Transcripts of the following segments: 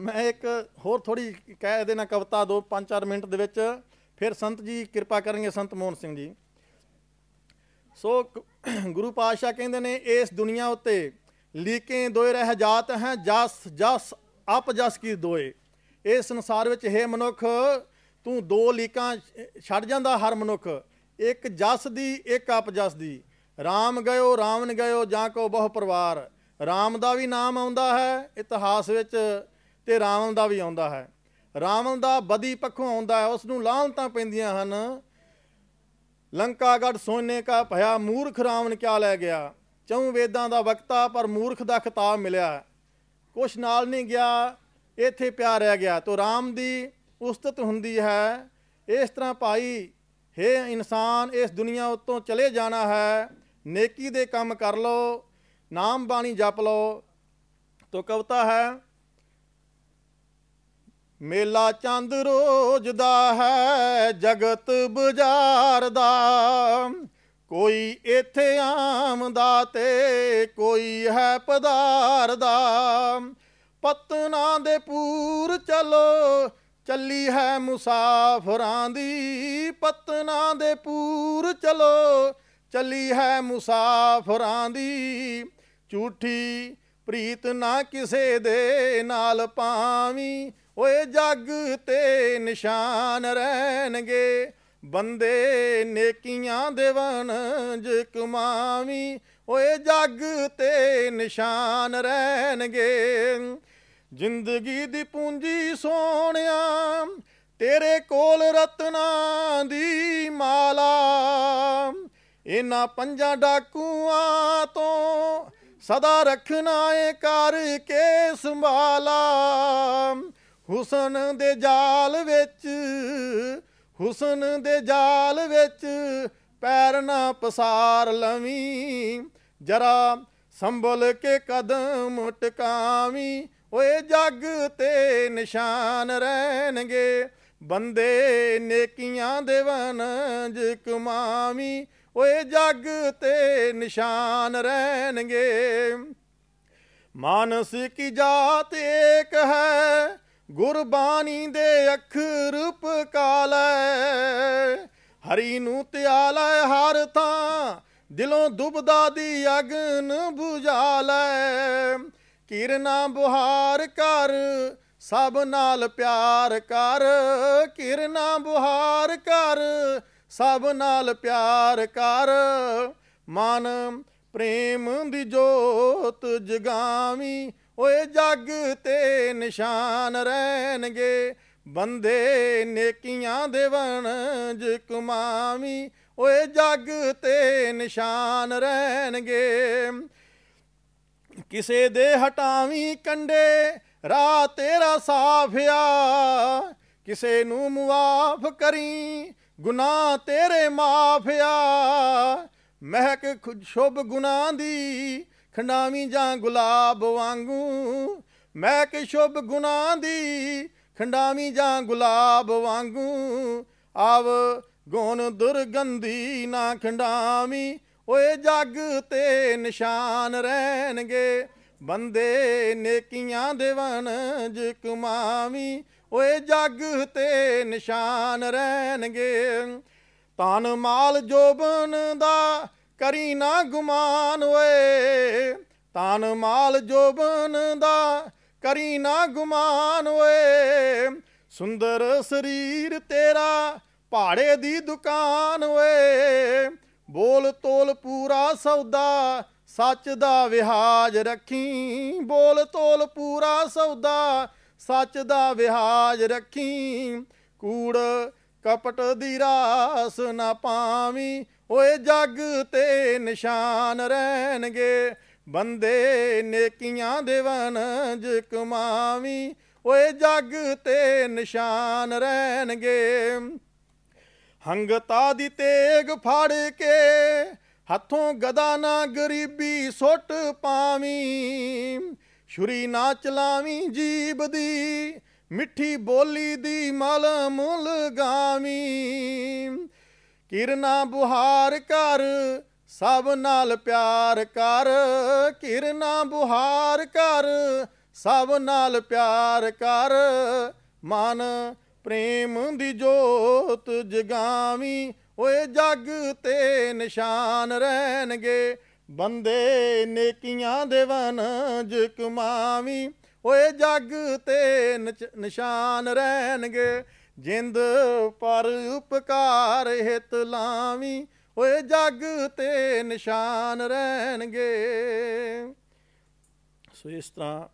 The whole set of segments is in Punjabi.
ਮੈਂ ਇੱਕ ਹੋਰ ਥੋੜੀ ਕਹਿ ਦੇਣਾ ਕਵਿਤਾ ਦੋ 5-4 ਮਿੰਟ ਦੇ ਵਿੱਚ ਫਿਰ ਸੰਤ ਜੀ ਕਿਰਪਾ ਕਰਨਗੇ, ਸੰਤ ਮੋਹਨ ਸਿੰਘ ਜੀ। ਸੋ ਗੁਰੂ ਪਾਤਸ਼ਾਹ ਕਹਿੰਦੇ ਨੇ, ਇਸ ਦੁਨੀਆ ਉੱਤੇ ਲੀਕੇ ਦੋਏ ਰਹਿ ਜਾਤ ਹੈ, ਜਸ ਜਸ ਆਪ ਜਸ ਕੀ ਦੋਏ। ਇਹ ਸੰਸਾਰ ਵਿੱਚ ਹੈ ਮਨੁੱਖ, ਤੂੰ ਦੋ ਲੀਕਾਂ ਛੱਡ ਜਾਂਦਾ ਹਰ ਮਨੁੱਖ। ਇੱਕ ਜਸ ਦੀ, ਇੱਕ ਆਪ ਜਸ ਦੀ। RAM ਗਇਓ, ਰਾਵਣ ਗਇਓ, ਜਾਂ ਕੋ ਬਹੁ ਪਰਿਵਾਰ। ਰਾਮ ਦਾ ਵੀ ਨਾਮ ਆਉਂਦਾ ਹੈ, ਇਤਿਹਾਸ ਵਿੱਚ ਤੇ ਰਾਵਣ ਦਾ ਵੀ ਆਉਂਦਾ ਹੈ। ਰਾਵਣ ਦਾ ਬਦੀ ਪੱਖੋਂ ਆਉਂਦਾ ਹੈ ਉਸ ਨੂੰ ਲਾਹਨਤਾਂ ਪੈਂਦੀਆਂ ਹਨ। ਲੰਕਾਗੜ ਸੋਨੇ ਕਾ ਭਇਆ ਮੂਰਖ ਰਾਵਣ ਕਿਆ ਲੈ ਗਿਆ? ਚੌਂ ਵੇਦਾਂ ਦਾ ਵਕਤਾ, ਪਰ ਮੂਰਖ ਦਾ ਖਿਤਾਬ ਮਿਲਿਆ। ਕੁਛ ਨਾਲ ਨਹੀਂ ਗਿਆ, ਇੱਥੇ ਪਿਆ ਰਹਿ ਗਿਆ। ਤੋ ਰਾਮ ਦੀ ਉਸਤਤ ਹੁੰਦੀ ਹੈ। ਇਸ ਤਰ੍ਹਾਂ ਭਾਈ, ਹੈ ਇਨਸਾਨ, ਇਸ ਦੁਨੀਆ ਉੱਤੋਂ ਚਲੇ ਜਾਣਾ ਹੈ। ਨੇਕੀ ਦੇ ਕੰਮ ਕਰ ਲਓ, ਨਾਮ ਬਾਣੀ ਜਪ ਲਓ। ਤੋ ਕਵਤਾ ਹੈ ਮੇਲਾ ਚੰਦ ਰੋਜ਼ ਦਾ ਹੈ, ਜਗਤ ਬਾਜ਼ਾਰ ਦਾ। ਕੋਈ ਇੱਥੇ ਆਮਦਾ ਤੇ ਕੋਈ ਹੈ ਪਧਾਰ ਦਾ। ਪਤਨਾ ਦੇ ਪੂਰ ਚਲੋ, ਚੱਲੀ ਹੈ ਮੁਸਾਫਰਾਂ ਦੀ। ਪਤਨਾ ਦੇ ਪੂਰ ਚਲੋ, ਚੱਲੀ ਹੈ ਮੁਸਾਫਰਾਂ ਦੀ। ਝੂਠੀ ਪ੍ਰੀਤ ਨਾ ਕਿਸੇ ਦੇ ਨਾਲ ਪਾਵੀਂ ਓਏ ਜੱਗ ਤੇ ਨਿਸ਼ਾਨ ਰਹਿਣਗੇ, ਬੰਦੇ ਨੇਕੀਆਂ ਦੇ ਵਣਜ ਕਮਾਵੀਂ ਓਏ ਜੱਗ ਤੇ ਨਿਸ਼ਾਨ ਰਹਿਣਗੇ, ਜ਼ਿੰਦਗੀ ਦੀ ਪੂੰਜੀ ਸੋਹਣਿਆ, ਤੇਰੇ ਕੋਲ ਰਤਨਾਂ ਦੀ ਮਾਲਾ। ਇਹਨਾਂ ਪੰਜਾਂ ਡਾਕੂਆਂ ਤੋਂ ਸਦਾ ਰੱਖਣਾ ਏ ਕਰਕੇ ਸੰਭਾਲਾ। ਹੁਸਨ ਦੇ ਜਾਲ ਵਿੱਚ, ਹੁਸਨ ਦੇ ਜਾਲ ਵਿੱਚ ਪੈਰ ਨਾ ਪਸਾਰ ਲਵੀਂ, ਜਰਾ ਸੰਭਲ ਕੇ ਕਦਮ ਟਿਕਾਵੀਂ। ਓਏ ਜੱਗ ਤੇ ਨਿਸ਼ਾਨ ਰਹਿਣਗੇ, ਬੰਦੇ ਨੇਕੀਆਂ ਦੇ ਵਣਜ ਕਮਾਵੀਂ। ਓਏ ਜੱਗ ਤੇ ਨਿਸ਼ਾਨ ਰਹਿਣਗੇ। ਮਾਨਸ ਕੀ ਜਾਤ ਏਕ ਹੈ ਗੁਰਬਾਣੀ ਦੇ ਅੱਖਰ ਪਕਾਲੈ, ਹਰੀ ਨੂੰ ਧਿਆਲੈ ਹਰ ਥਾਂ, ਦਿਲੋਂ ਦੁਬਦਾ ਦੀ ਅਗਨ 부ਝਾਲੈ। ਕਿਰਨਾ ਬੁਹਾਰ ਕਰ, ਸਭ ਨਾਲ ਪਿਆਰ ਕਰ। ਕਿਰਨਾ ਬੁਹਾਰ ਕਰ, ਸਭ ਨਾਲ ਪਿਆਰ ਕਰ। ਮਨ ਪ੍ਰੇਮ ਦੀ ਜੋਤ ਜਗਾਵੀਂ ਓਏ ਜੱਗ ਤੇ ਨਿਸ਼ਾਨ ਰਹਿਣਗੇ, ਬੰਦੇ ਨੇਕੀਆਂ ਦੇ ਵਣਜ ਕੁਮਾਵੀ। ਓਏ ਜੱਗ ਤੇ ਨਿਸ਼ਾਨ ਰਹਿਣਗੇ, ਕਿਸੇ ਦੇ ਹਟਾਵੀਂ ਕੰਡੇ ਰਾਹ ਤੇਰਾ ਸਾਫਿਆ। ਕਿਸੇ ਨੂੰ ਮੁਆਫ ਕਰੀ, ਗੁਨਾਹ ਤੇਰੇ ਮਾਫਿਆ। ਮਹਿਕ ਖੁਦ ਸ਼ੁਭ ਗੁਨਾਹ ਦੀ ਖੰਡਾਵੀਂ ਜਾਂ ਗੁਲਾਬ ਵਾਂਗੂ। ਮੈਂ ਕਿ ਸ਼ੁਭ ਗੁਨਾਹ ਦੀ ਖੰਡਾਵੀਂ ਜਾਂ ਗੁਲਾਬ ਵਾਂਗੂ। ਆਵ ਗੁਣ ਦੁਰਗੰਧੀ ਨਾ ਖੰਡਾਵੀਂ, ਓਏ ਜੱਗ ਤੇ ਨਿਸ਼ਾਨ ਰਹਿਣਗੇ। ਬੰਦੇ ਨੇਕੀਆਂ ਦੇ ਵਣਜ ਕਮਾਵੀਂ, ਓਏ ਜੱਗ ਤੇ ਨਿਸ਼ਾਨ ਰਹਿਣਗੇ। ਤਨ ਮਾਲ ਜੋਬਨ ਦਾ ਕਰੀ ਨਾ ਗੁਮਾਨ ਓਏ। ਤਨ ਮਾਲ ਜੋਬਨ ਦਾ ਕਰੀ ਨਾ ਗੁਮਾਨ ਓਏ। ਸੁੰਦਰ ਸਰੀਰ ਤੇਰਾ ਪਹਾੜੇ ਦੀ ਦੁਕਾਨ ਓਏ। ਬੋਲ ਤੋਲ ਪੂਰਾ ਸੌਦਾ ਸੱਚ ਦਾ ਵਿਹਾਜ ਰੱਖੀ। ਬੋਲ ਤੋਲ ਪੂਰਾ ਸੌਦਾ ਸੱਚ ਦਾ ਵਿਹਾਜ ਰੱਖੀ। ਕੂੜ ਕਪਟ ਦੀ ਰਾਸ ਨਾ ਪਾਵੀਂ, ਓਏ ਜੱਗ ਤੇ ਨਿਸ਼ਾਨ ਰਹਿਣਗੇ। ਬੰਦੇ ਨੇਕੀਆਂ ਦੇ ਵਣਜ ਕਮਾਵੀਂ, ਓਏ ਜੱਗ ਤੇ ਨਿਸ਼ਾਨ ਰਹਿਣਗੇ। ਹੰਗਤਾ ਦੀ ਤੇਗ ਫੜ ਕੇ ਹੱਥੋਂ ਗਦਾ ਨਾ ਗਰੀਬੀ ਸੁੱਟ ਪਾਵੀਂ। ਛੁਰੀ ਨਾ ਚਲਾਵੀਂ ਜੀਬ ਦੀ ਮਿੱਠੀ ਬੋਲੀ ਦੀ ਮਲ ਮੁਲ ਗਾਵੀ। ਕਿਰਨਾ ਬੁਹਾਰ ਕਰ, ਸਭ ਨਾਲ ਪਿਆਰ ਕਰ। ਕਿਰਨਾ ਬੁਹਾਰ ਕਰ, ਸਭ ਨਾਲ ਪਿਆਰ ਕਰ। ਮਨ ਪ੍ਰੇਮ ਦੀ ਜੋਤ ਜਗਾਵੀਂ, ਓਏ ਜੱਗ ਤੇ ਨਿਸ਼ਾਨ ਰਹਿਣਗੇ। ਬੰਦੇ ਨੇਕੀਆਂ ਦੇ ਵਨਜ ਕਮਾਵੀਂ। ਓਏ ਜਗ ਤੇ ਨਿਚ- ਨਿਸ਼ਾਨ ਰਹਿਣਗੇ। ਜਿੰਦ ਪਰ ਉਪਕਾਰ ਹਿਤ ਲਾਵੀ। ਓਏ ਜਗ ਤੇ ਨਿਸ਼ਾਨ ਰਹਿਣਗੇ। ਸੋ ਇਸ ਤਰ੍ਹਾਂ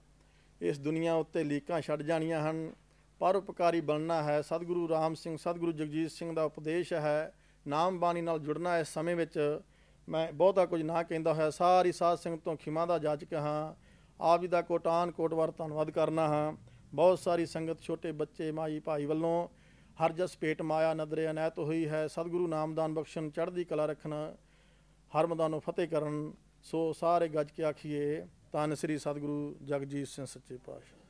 ਇਸ ਦੁਨੀਆ ਉੱਤੇ ਲੀਕਾਂ ਛੱਡ ਜਾਣੀਆਂ ਹਨ। ਪਰ ਉਪਕਾਰੀ ਬਣਨਾ ਹੈ। ਸਤਿਗੁਰੂ ਰਾਮ ਸਿੰਘ, ਸਤਿਗੁਰੂ ਜਗਜੀਤ ਸਿੰਘ ਦਾ ਉਪਦੇਸ਼ ਹੈ, ਨਾਮ ਬਾਣੀ ਨਾਲ ਜੁੜਨਾ ਇਸ ਸਮੇਂ ਵਿੱਚ। ਮੈਂ ਬਹੁਤਾ ਕੁਝ ਨਾ ਕਹਿੰਦਾ ਹੋਇਆ। ਸਾਰੀ ਸਾਧ ਸੰਗਤ ਤੋਂ ਖਿਮਾ ਦਾ ਜਾਚਕ ਹਾਂ। ਆਪ ਜੀ ਦਾ ਕੋਟਾਨ ਕੋਟਵਾਰ ਧੰਨਵਾਦ ਕਰਨਾ ਹਾਂ। ਬਹੁਤ ਸਾਰੀ ਸੰਗਤ ਛੋਟੇ ਬੱਚੇ ਮਾਈ ਭਾਈ ਵੱਲੋਂ ਹਰ ਜਸ ਭੇਟ ਮਾਇਆ ਨਦਰੇ ਅਨੈਤ ਹੋਈ ਹੈ। ਸਤਿਗੁਰੂ ਨਾਮਦਾਨ ਬਖਸ਼ਣ, ਚੜ੍ਹਦੀ ਕਲਾ ਰੱਖਣ, ਹਰ ਮਦਾਂ ਫਤਿਹ ਕਰਨ। ਸੋ ਸਾਰੇ ਗੱਜ ਕੇ ਆਖੀਏ ਤਨ ਸ੍ਰੀ ਸਤਿਗੁਰੂ ਜਗਜੀਤ ਸਿੰਘ ਸੱਚੇ ਪਾਤਸ਼ਾਹ।